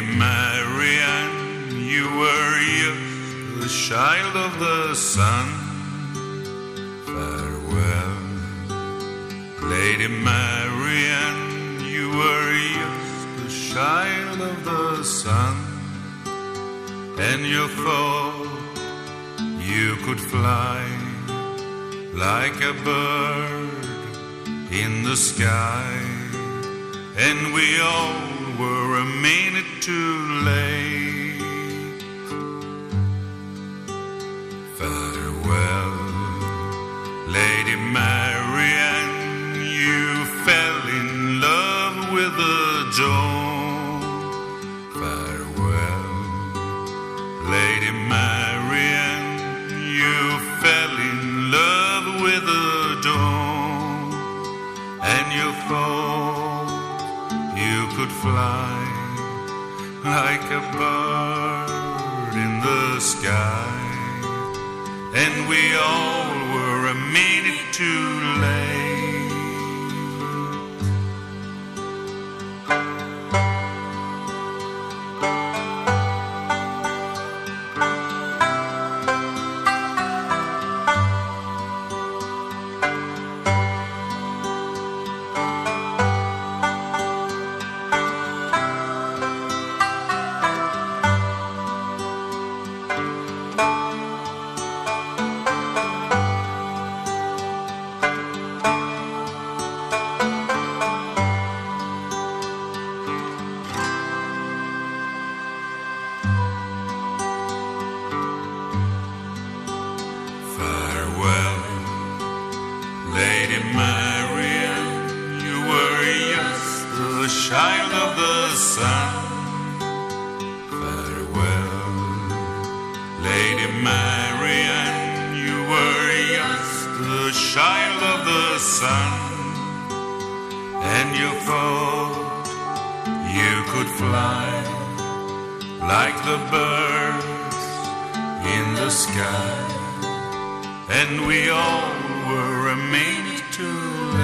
Marian, you were here, the child of the sun. Farewell, Lady Marian, you were here, the child of the sun. And you thought you could fly like a bird in the sky, and we all were a minute too late. Farewell, Lady Marian, fly like a bird in the sky, and we all were a minute too late. Child of the sun. Child of the sun. And you thought you could fly like the birds in the sky and we all were a minute too late.